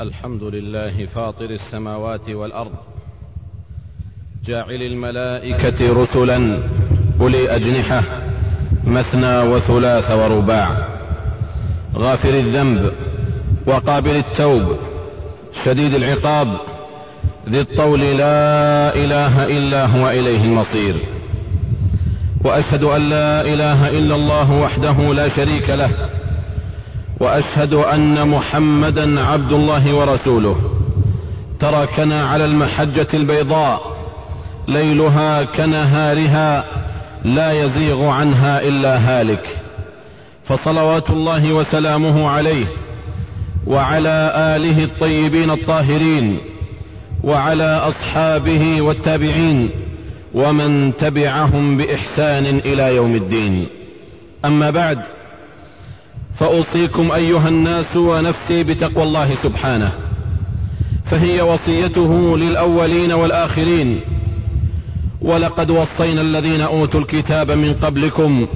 الحمد لله فاطر السماوات والأرض جاعل الملائكة رسلا أولي أجنحة مثنى وثلاث ورباع غافر الذنب وقابل التوب شديد العقاب ذي الطول لا إله إلا هو إليه المصير. وأشهد أن لا إله إلا الله وحده لا شريك له وأشهد أن محمدا عبد الله ورسوله. تركنا على المحجة البيضاء ليلها كنهارها لا يزيغ عنها إلا هالك. فصلوات الله وسلامه عليه وعلى آله الطيبين الطاهرين وعلى أصحابه والتابعين ومن تبعهم بإحسان إلى يوم الدين. أما بعد فاوصيكم أيها الناس ونفسي بتقوى الله سبحانه. فهي وصيته للأولين والآخرين. ولقد وصينا الذين أوتوا الكتاب من قبلكم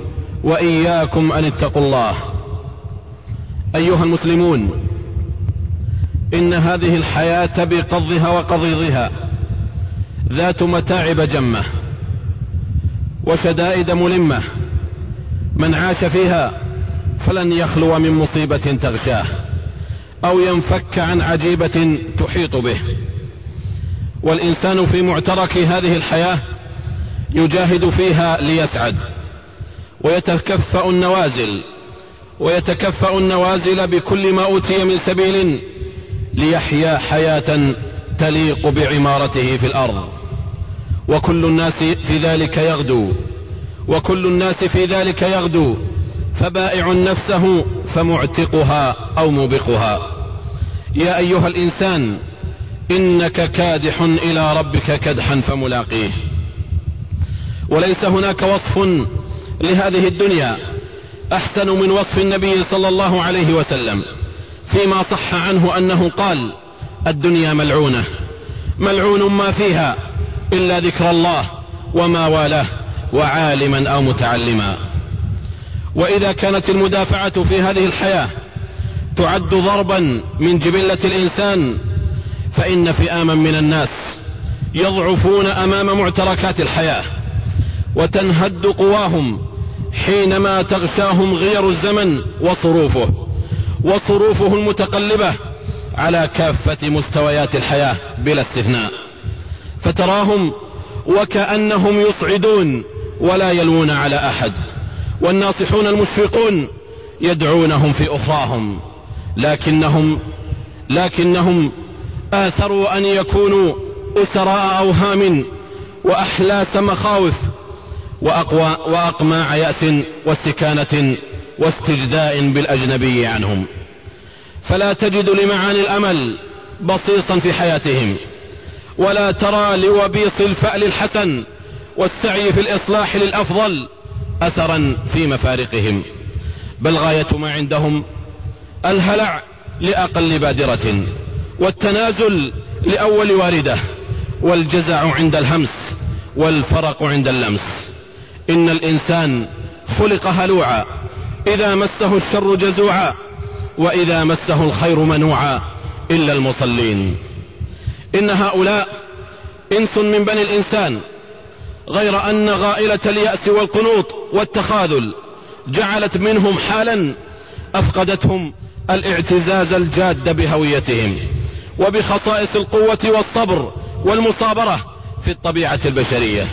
وإياكم أن اتقوا الله. أيها المسلمون إن هذه الحياة بقضها وقضيضها ذات متاعب جمة وشدائد ملمة من عاش فيها فلن يخلو من مصيبة تغشاه أو ينفك عن عجيبة تحيط به. والإنسان في معترك هذه الحياة يجاهد فيها ليسعد ويتكفأ النوازل ويتكفأ النوازل بكل ما أوتي من سبيل ليحيا حياة تليق بعمارته في الأرض. وكل الناس في ذلك يغدو وكل الناس في ذلك يغدو فبائع نفسه فمعتقها أو موبقها يا أيها الإنسان إنك كادح إلى ربك كدحا فملاقيه. وليس هناك وصف لهذه الدنيا أحسن من وصف النبي صلى الله عليه وسلم فيما صح عنه أنه قال الدنيا ملعونة ملعون ما فيها إلا ذكر الله وما والاه وعالما أو متعلما. وإذا كانت المدافعة في هذه الحياة تعد ضربا من جبلة الإنسان فإن فئاما من الناس يضعفون أمام معتركات الحياة وتنهد قواهم حينما تغشاهم غير الزمن وصروفه وصروفه المتقلبة على كافة مستويات الحياة بلا استثناء. فتراهم وكأنهم يصعدون ولا يلوون على أحد. والناصحون المشفقون يدعونهم في أخراهم. لكنهم لكنهم آثروا أن يكونوا أسراء أوهام وأحلاس مخاوف وأقوى وأقماع يأس واستكانة واستجداء بالأجنبي عنهم. فلا تجد لمعاني الأمل بصيصا في حياتهم. ولا ترى لوبيص الفأل الحسن والسعي في الإصلاح للأفضل أثرا في مفارقهم بل غاية ما عندهم الهلع لأقل بادرة والتنازل لأول واردة والجزع عند الهمس والفرق عند اللمس. إن الإنسان خلق هلوعا إذا مسه الشر جزوعا وإذا مسه الخير منوعا إلا المصلين. إن هؤلاء إنس من بني الإنسان غير أن غائلة اليأس والقنوط والتخاذل جعلت منهم حالا أفقدتهم الاعتزاز الجاد بهويتهم وبخصائص القوة والصبر والمصابرة في الطبيعة البشرية.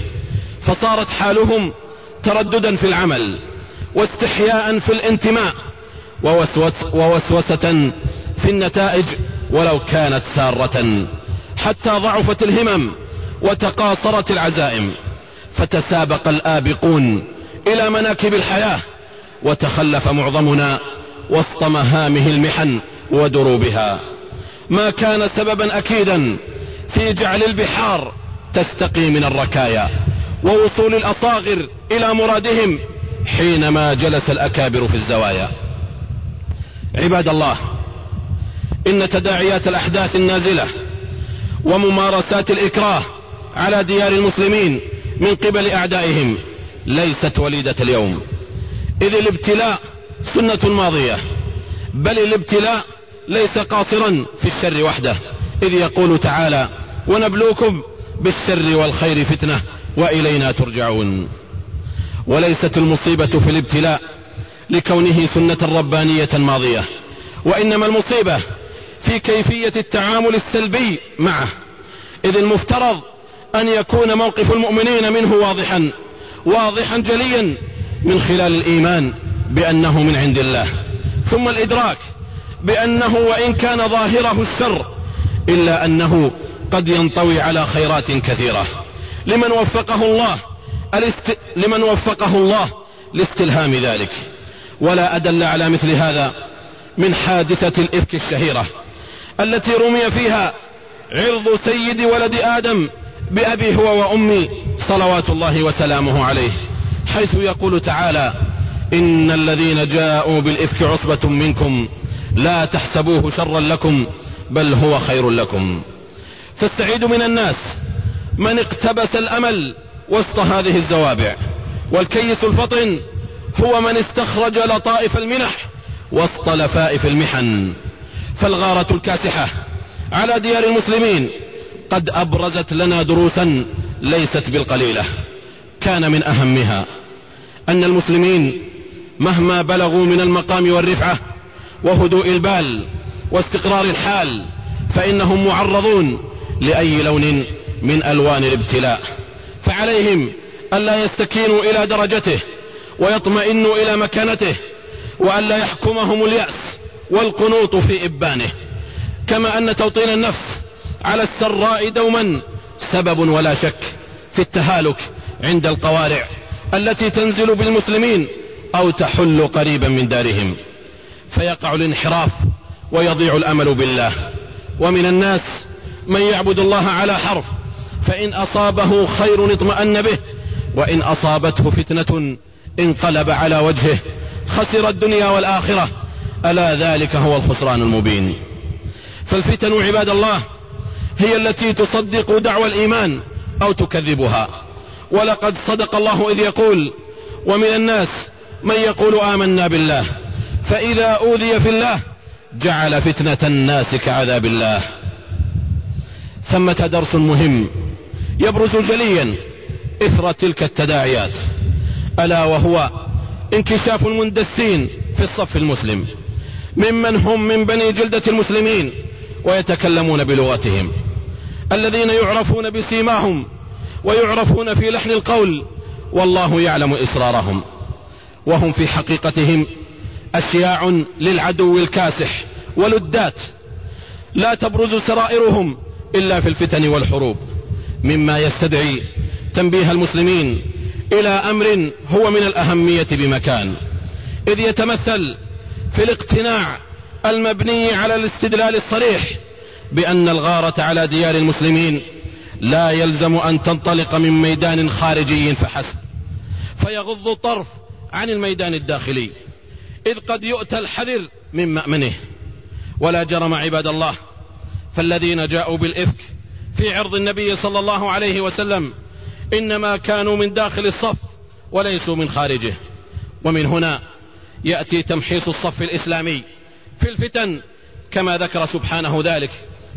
فصارت حالهم ترددا في العمل واستحياء في الانتماء ووسوس ووسوسة في النتائج ولو كانت سارة. حتى ضعفت الهمم وتقاصرت العزائم. فتسابق الآبقون إلى مناكب الحياة وتخلف معظمنا وسط مهامه المحن ودروبها. ما كان سببا أكيدا في جعل البحار تستقي من الركايا ووصول الأصاغر إلى مرادهم حينما جلس الأكابر في الزوايا. عباد الله إن تداعيات الأحداث النازلة وممارسات الإكراه على ديار المسلمين من قبل أعدائهم ليست وليدة اليوم. إذ الابتلاء سنة ماضية بل الابتلاء ليس قاصرا في الشر وحده. إذ يقول تعالى ونبلوكم بالشر والخير فتنة وإلينا ترجعون. وليست المصيبة في الابتلاء لكونه سنة ربانية ماضية وإنما المصيبة في كيفية التعامل السلبي معه. إذ المفترض أن يكون موقف المؤمنين منه واضحا واضحا جليا من خلال الإيمان بأنه من عند الله. ثم الإدراك بأنه وإن كان ظاهره الشر إلا أنه قد ينطوي على خيرات كثيرة. لمن وفقه الله الاست... لمن وفقه الله لاستلهام ذلك. ولا أدل على مثل هذا من حادثة الإفك الشهيرة التي رمي فيها عرض سيد ولد آدم بأبي هو وأمي صلوات الله وسلامه عليه حيث يقول تعالى إن الذين جاءوا بالإفك عصبة منكم لا تحسبوه شرا لكم بل هو خير لكم. فاستعيد من الناس من اقتبس الأمل وسط هذه الزوابع والكيس الفطن هو من استخرج لطائف المنح وسط لفائف المحن. فالغارة الكاسحة على ديار المسلمين قد أبرزت لنا دروسا ليست بالقليلة. كان من أهمها أن المسلمين مهما بلغوا من المقام والرفعة وهدوء البال واستقرار الحال فإنهم معرضون لأي لون من ألوان الابتلاء. فعليهم ألا يستكينوا إلى درجته ويطمئنوا إلى مكانته وألا يحكمهم اليأس والقنوط في إبانه. كما أن توطين النفس على السراء دوما. سبب ولا شك في التهالك عند القوارع التي تنزل بالمسلمين أو تحل قريبا من دارهم. فيقع الانحراف ويضيع الأمل بالله. ومن الناس من يعبد الله على حرف فإن أصابه خير اطمأن به وإن أصابته فتنة انقلب على وجهه خسر الدنيا والآخرة. ألا ذلك هو الخسران المبين. فالفتن عباد الله هي التي تصدق دعوى الإيمان أو تكذبها. ولقد صدق الله إذ يقول ومن الناس من يقول آمنا بالله فإذا أوذي في الله جعل فتنة الناس كعذاب الله. ثمة درس مهم يبرز جليا إثر تلك التداعيات ألا وهو انكشاف المندسين في الصف المسلم ممن هم من بني جلدة المسلمين ويتكلمون بلغتهم. الذين يعرفون بسيماهم ويعرفون في لحن القول والله يعلم إسرارهم. وهم في حقيقتهم أشياع للعدو الكاسح ولدات لا تبرز سرائرهم إلا في الفتن والحروب. مما يستدعي تنبيه المسلمين إلى أمر هو من الأهمية بمكان. إذ يتمثل في الاقتناع المبني على الاستدلال الصريح بأن الغارة على ديار المسلمين لا يلزم أن تنطلق من ميدان خارجي فحسب. فيغض الطرف عن الميدان الداخلي. إذ قد يؤتى الحذر من مأمنه. ولا جرم عباد الله. فالذين جاءوا بالإفك في عرض النبي صلى الله عليه وسلم إنما كانوا من داخل الصف وليسوا من خارجه. ومن هنا يأتي تمحيص الصف الإسلامي في الفتن كما ذكر سبحانه ذلك.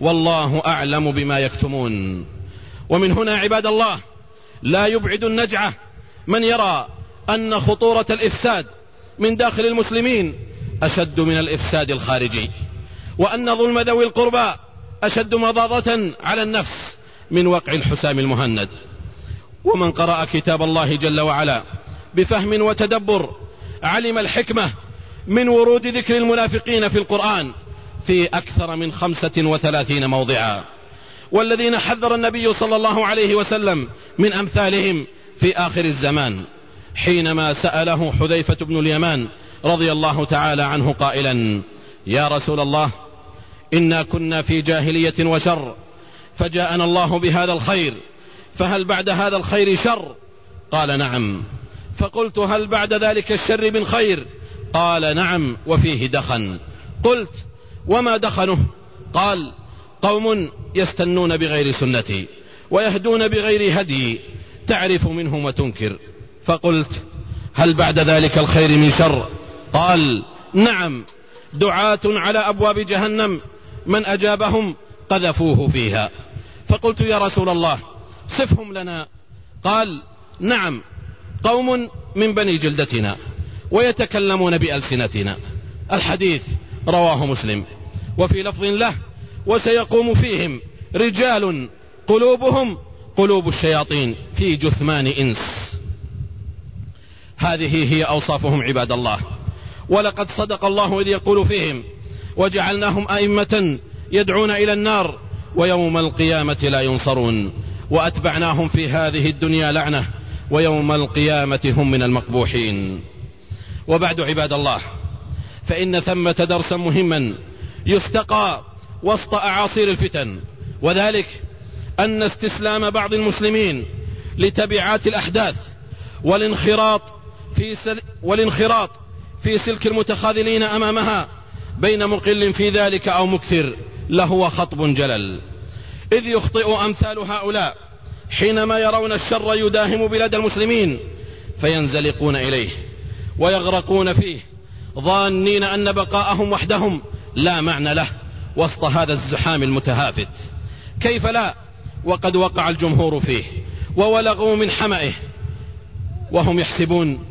والله أعلم بما يكتمون. ومن هنا عباد الله لا يبعد النجعة من يرى أن خطورة الإفساد من داخل المسلمين أشد من الإفساد الخارجي وأن ظلم ذوي القربى أشد مضاضة على النفس من وقع الحسام المهند. ومن قرأ كتاب الله جل وعلا بفهم وتدبر علم الحكمة من ورود ذكر المنافقين في القرآن في أكثر من خمسة وثلاثين موضعا. والذين حذر النبي صلى الله عليه وسلم من أمثالهم في آخر الزمان حينما سأله حذيفة بن اليمان رضي الله تعالى عنه قائلا يا رسول الله إنا كنا في جاهلية وشر فجاءنا الله بهذا الخير فهل بعد هذا الخير شر؟ قال نعم. فقلت هل بعد ذلك الشر من خير؟ قال نعم وفيه دخن. قلت وما دخنه قال قوم يستنون بغير سنتي ويهدون بغير هدي تعرف منهم وتنكر. فقلت هل بعد ذلك الخير من شر؟ قال نعم دعاة على أبواب جهنم من أجابهم قذفوه فيها. فقلت يا رسول الله صفهم لنا. قال نعم قوم من بني جلدتنا ويتكلمون بألسنتنا. الحديث رواه مسلم. وفي لفظ له وسيقوم فيهم رجال قلوبهم قلوب الشياطين في جثمان إنس. هذه هي أوصافهم عباد الله. ولقد صدق الله إذ يقول فيهم وجعلناهم أئمة يدعون إلى النار ويوم القيامة لا ينصرون. وأتبعناهم في هذه الدنيا لعنة ويوم القيامة هم من المقبوحين. وبعد عباد الله فإن ثمة درسا مهما يستقى وسط أعاصير الفتن. وذلك أن استسلام بعض المسلمين لتبعات الأحداث والانخراط في سل والانخراط في سلك المتخاذلين أمامها بين مقل في ذلك أو مكثر. لهو خطب جلل. إذ يخطئ أمثال هؤلاء حينما يرون الشر يداهم بلاد المسلمين فينزلقون إليه ويغرقون فيه. ظانين أن بقاءهم وحدهم لا معنى له وسط هذا الزحام المتهافت. كيف لا؟ وقد وقع الجمهور فيه وولغوا من حمئه وهم يحسبون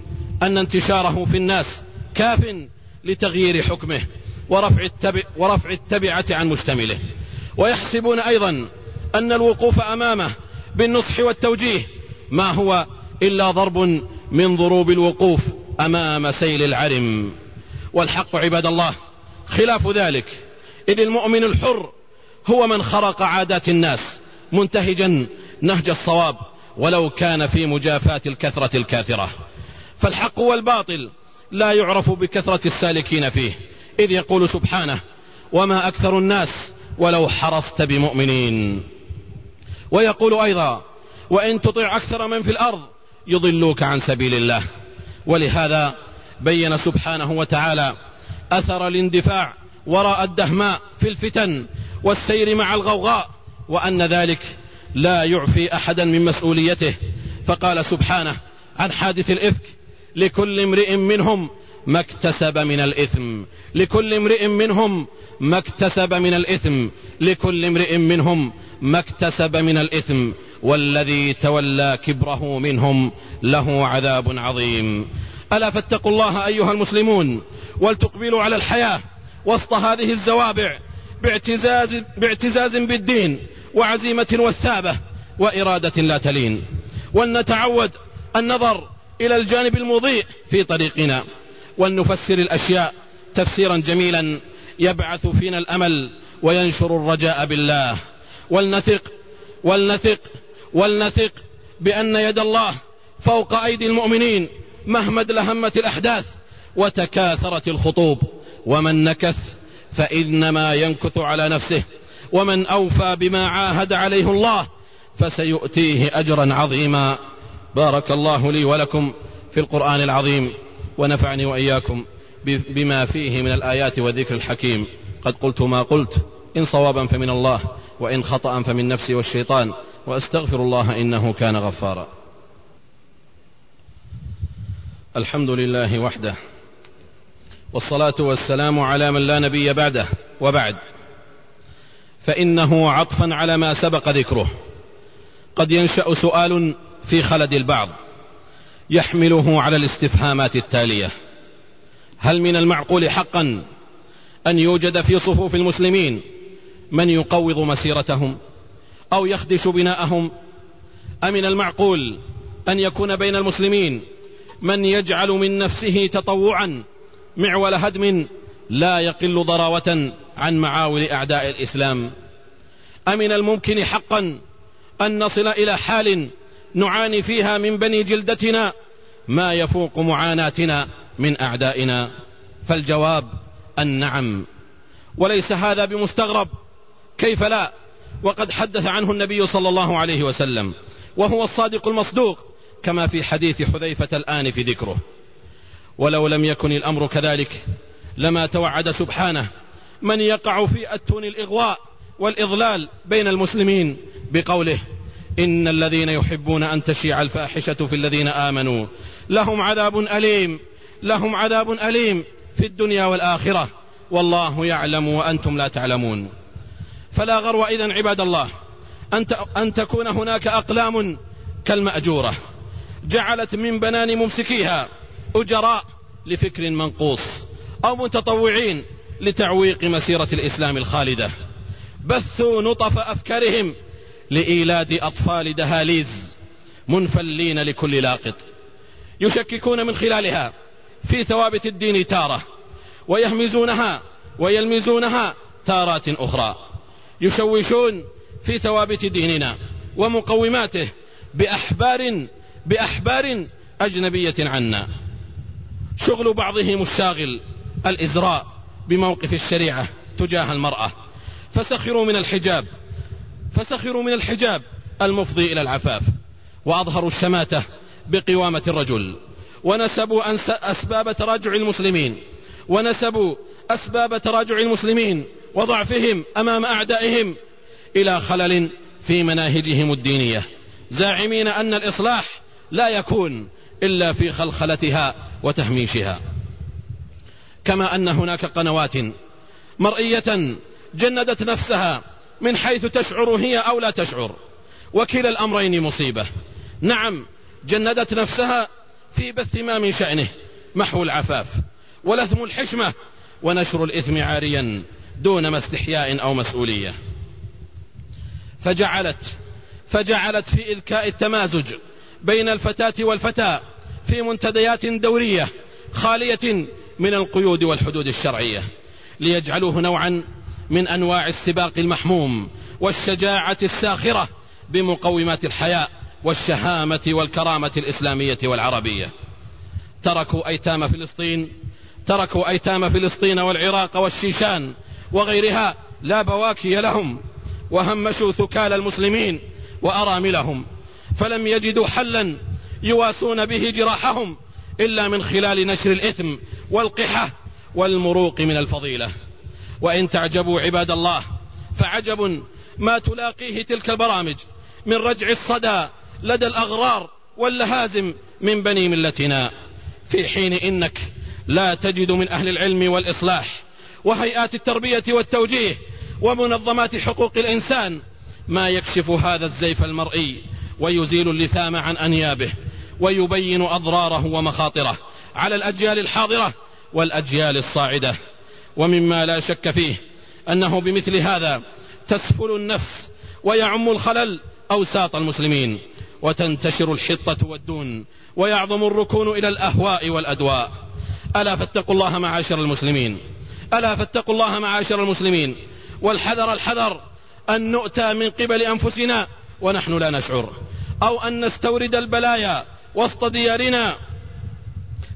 أن انتشاره في الناس كاف لتغيير حكمه ورفع, التبع ورفع التبعة عن مشتمله. ويحسبون أيضا أن الوقوف أمامه بالنصح والتوجيه ما هو إلا ضرب من ضروب الوقوف أمام سيل العرم. والحق عباد الله. خلاف ذلك. إذ المؤمن الحر هو من خرق عادات الناس منتهجا نهج الصواب ولو كان في مجافاة الكثرة الكاثرة. فالحق والباطل لا يعرف بكثرة السالكين فيه. إذ يقول سبحانه وما أكثر الناس ولو حرصت بمؤمنين ويقول أيضا وإن تطع أكثر من في الأرض يضلوك عن سبيل الله ولهذا بين سبحانه وتعالى أثر الاندفاع وراء الدهماء في الفتن والسير مع الغوغاء وأن ذلك لا يعفي أحدا من مسؤوليته. فقال سبحانه عن حادث الإفك لكل امرئ منهم ما اكتسب من الإثم. لكل امرئ منهم ما اكتسب من الإثم. لكل امرئ منهم ما اكتسب من الإثم. والذي تولى كبره منهم له عذاب عظيم. ألا فاتقوا الله أيها المسلمون ولتقبلوا على الحياة وسط هذه الزوابع باعتزاز, باعتزاز بالدين وعزيمة والثابة وإرادة لا تلين. ولنتعود النظر إلى الجانب المضيء في طريقنا ولنفسر الأشياء تفسيرا جميلا يبعث فينا الأمل وينشر الرجاء بالله. ولنثق ولنثق ولنثق بأن يد الله فوق أيدي المؤمنين مهما ادلهمت الأحداث وتكاثرت الخطوب. ومن نكث فإنما ينكث على نفسه. ومن أوفى بما عاهد عليه الله فسيؤتيه أجرا عظيما. بارك الله لي ولكم في القرآن العظيم ونفعني وإياكم بما فيه من الآيات والذكر الحكيم. قد قلت ما قلت إن صوابا فمن الله وإن خطأ فمن نفسي والشيطان وأستغفر الله إنه كان غفارا. الحمد لله وحده. والصلاة والسلام على من لا نبي بعده. وبعد. فإنه عطفا على ما سبق ذكره. قد ينشأ سؤال في خلد البعض. يحمله على الاستفهامات التالية. هل من المعقول حقا أن يوجد في صفوف المسلمين من يقوض مسيرتهم أو يخدش بناءهم؟ أمن المعقول أن يكون بين المسلمين من يجعل من نفسه تطوعا معول هدم لا يقل ضراوة عن معاول أعداء الإسلام. أمن الممكن حقا أن نصل إلى حال نعاني فيها من بني جلدتنا ما يفوق معاناتنا من أعدائنا. فالجواب النعم. وليس هذا بمستغرب. كيف لا؟ وقد حدث عنه النبي صلى الله عليه وسلم وهو الصادق المصدوق. كما في حديث حذيفة الآن في ذكره. ولو لم يكن الأمر كذلك لما توعد سبحانه من يقع في أتون الإغواء والإضلال بين المسلمين؟ بقوله إن الذين يحبون أن تشيع الفاحشة في الذين آمنوا لهم عذاب أليم لهم عذاب أليم في الدنيا والآخرة. والله يعلم وأنتم لا تعلمون. فلا غرو إذن عباد الله أن تكون هناك أقلام كالمأجورة. جعلت من بنان ممسكيها أجراء لفكر منقوص أو متطوعين لتعويق مسيرة الإسلام الخالدة. بثوا نطف أفكارهم لإيلاد أطفال دهاليز منفلين لكل لاقط. يشككون من خلالها في ثوابت الدين تارة ويهمزونها ويلمزونها تارات أخرى. يشوشون في ثوابت ديننا ومقوماته بأحبار بأحبار أجنبية عنا. شغل بعضهم الشاغل الإزراء بموقف الشريعة تجاه المرأة. فسخروا من الحجاب فسخروا من الحجاب المفضي إلى العفاف وأظهروا الشماتة بقوامة الرجل. ونسبوا أسباب تراجع المسلمين. ونسبوا أسباب تراجع المسلمين وضعفهم أمام أعدائهم إلى خلل في مناهجهم الدينية. زاعمين أن الإصلاح لا يكون إلا في خلخلتها وتهميشها. كما أن هناك قنوات مرئية جندت نفسها من حيث تشعر هي أو لا تشعر وكلا الأمرين مصيبة. نعم جندت نفسها في بث ما من شأنه محو العفاف ولثم الحشمة ونشر الإثم عاريا دون ما استحياء أو مسؤولية. فجعلت فجعلت في إذكاء التمازج بين الفتاة والفتى في منتديات دورية خالية من القيود والحدود الشرعية ليجعلوه نوعا من أنواع السباق المحموم والشجاعة الساخرة بمقومات الحياء والشهامة والكرامة الإسلامية والعربية. تركوا أيتام فلسطين تركوا أيتام فلسطين والعراق والشيشان وغيرها لا بواكي لهم وهمشوا ثكال المسلمين وأراملهم. فلم يجدوا حلا يواسون به جراحهم إلا من خلال نشر الإثم والقحة والمروق من الفضيلة. وإن تعجبوا عباد الله فعجب ما تلاقيه تلك البرامج من رجع الصدى لدى الأغرار واللهازم من بني ملتنا. في حين إنك لا تجد من أهل العلم والإصلاح وهيئات التربية والتوجيه ومنظمات حقوق الإنسان ما يكشف هذا الزيف المرئي ويزيل اللثام عن أنيابه ويبين أضراره ومخاطره على الأجيال الحاضرة والأجيال الصاعدة. ومما لا شك فيه أنه بمثل هذا تسفل النفس ويعم الخلل أوساط المسلمين وتنتشر الحطة والدون ويعظم الركون إلى الأهواء والأدواء. ألا فاتقوا الله معاشر المسلمين. ألا فاتقوا الله معاشر المسلمين. والحذر الحذر أن نؤتى من قبل أنفسنا ونحن لا نشعر. أو أن نستورد البلايا وسط ديارنا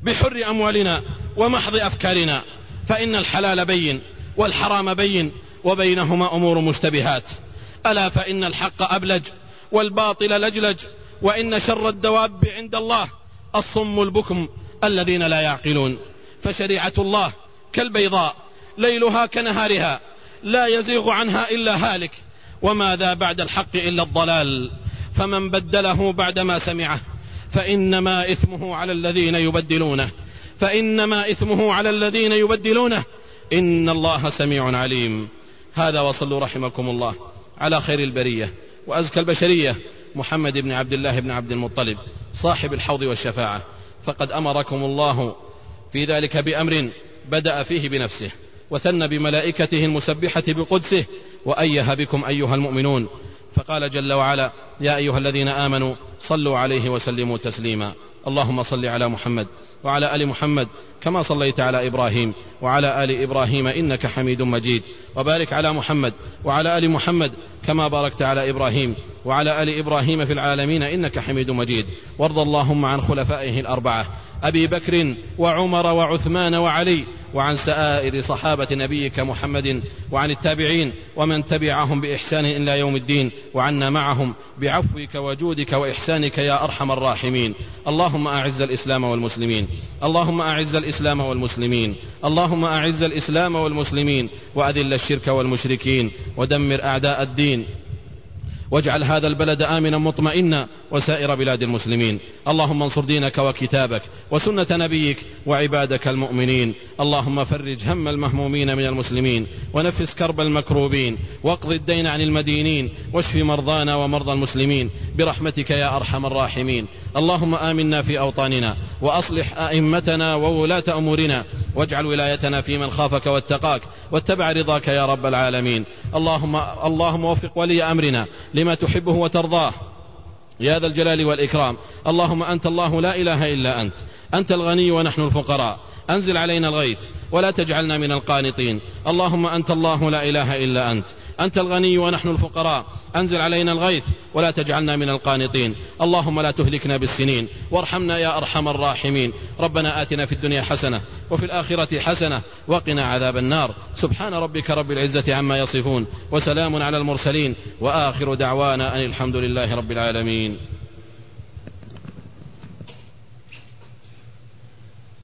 بحر أموالنا ومحض أفكارنا. فإن الحلال بين والحرام بين وبينهما أمور مشتبهات. ألا فإن الحق أبلج والباطل لجلج. وإن شر الدواب عند الله الصم البكم الذين لا يعقلون. فشريعة الله كالبيضاء ليلها كنهارها لا يزيغ عنها إلا هالك. وماذا بعد الحق إلا الضلال؟ فمن بدله بعدما سمعه. فإنما إثمه على الذين يبدلونه. فإنما إثمه على الذين يبدلونه. إن الله سميع عليم. هذا وصلوا رحمكم الله. على خير البرية. وأزكى البشرية. محمد بن عبد الله بن عبد المطلب. صاحب الحوض والشفاعة. فقد أمركم الله في ذلك بأمر بدأ فيه بنفسه. وثن بملائكته المسبحة بقدسه. وأيه بكم أيها المؤمنون. فقال جل وعلا يا أيها الذين آمنوا صلوا عليه وسلموا تسليما. اللهم صل على محمد. وعلى آل محمد كما صليت على إبراهيم وعلى آل إبراهيم إنك حميد مجيد وبارك على محمد وعلى آل محمد كما باركت على إبراهيم وعلى آل إبراهيم في العالمين إنك حميد مجيد وارض اللهم عن خلفائه الأربعة أبي بكر وعمر وعثمان وعلي وعن سائر صحابة نبيك محمد وعن التابعين ومن تبعهم بإحسان إلى يوم الدين وعنا معهم بعفوك وجودك وإحسانك يا أرحم الراحمين اللهم أعز الإسلام والمسلمين اللهم أعز الإسلام والمسلمين. اللهم أعز الإسلام والمسلمين. وأذل الشرك والمشركين. ودمر أعداء الدين. واجعل هذا البلد آمنا مطمئنا. وسائر بلاد المسلمين. اللهم انصر دينك وكتابك وسنة نبيك وعبادك المؤمنين. اللهم فرج هم المهمومين من المسلمين. ونفس كرب المكروبين. واقض الدين عن المدينين. واشف مرضانا ومرضى المسلمين. برحمتك يا أرحم الراحمين. اللهم آمنا في أوطاننا. وأصلح أئمتنا وولاة أمورنا. واجعل ولايتنا في من خافك واتقاك. واتبع رضاك يا رب العالمين. اللهم اللهم وفق ولي أمرنا لما تحبه وترضاه. يا ذا الجلال والإكرام. اللهم أنت الله لا إله إلا أنت. أنت الغني ونحن الفقراء. أنزل علينا الغيث ولا تجعلنا من القانطين. اللهم أنت الله لا إله إلا أنت. أنت الغني ونحن الفقراء. أنزل علينا الغيث ولا تجعلنا من القانطين. اللهم لا تهلكنا بالسنين. وارحمنا يا أرحم الراحمين. ربنا آتنا في الدنيا حسنة وفي الآخرة حسنة وقنا عذاب النار. سبحان ربك رب العزة عما يصفون. وسلام على المرسلين. وآخر دعوانا أن الحمد لله رب العالمين.